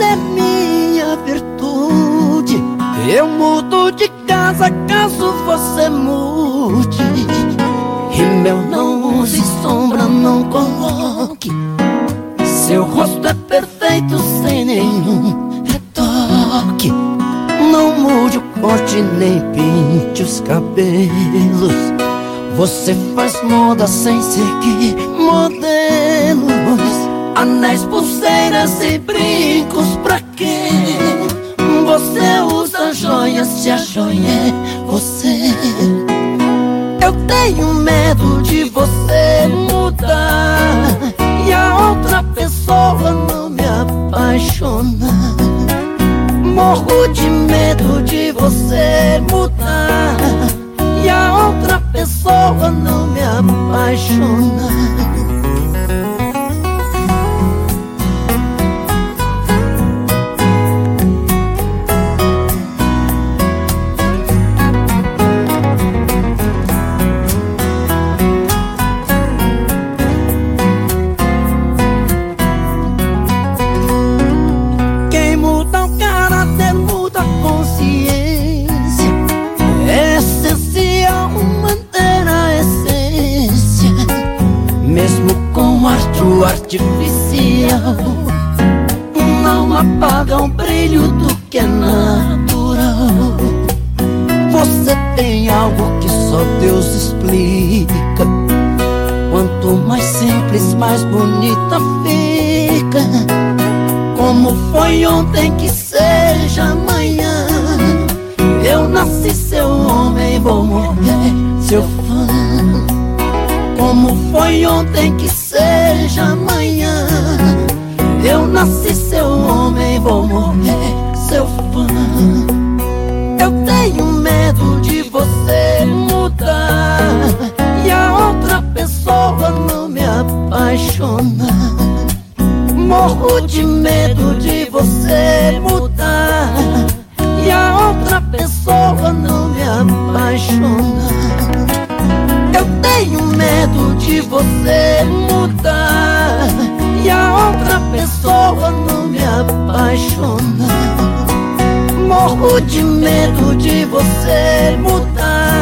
É minha virtude. Eu mudo de casa caso você mude. Meu não use, sombra não coloque. Seu rosto é perfeito sem nenhum retoque. Não mude o corte nem pinte os cabelos. Você faz moda sem seguir modelo. Anéis, pulseiras e brincos pra quê? Você usa joias se a joia é você. Eu tenho medo de você mudar e a outra pessoa não me apaixonar. Morro de medo de você mudar e a outra pessoa não me apaixonar. Artificial não apaga o brilho do que é natural. Você tem algo que só Deus explica. Quanto mais simples, mais bonita fica. Como foi ontem que seja amanhã. Eu nasci seu homem, vou morrer seu fã. Como foi ontem que seja nasci seu homem, vou morrer seu fã. Eu tenho medo de você mudar E a outra pessoa não me apaixonar Morro de medo de você mudar E a outra pessoa não me apaixonar tenho medo de você mudar pessoa não me apaixonar Morro de medo de você mudar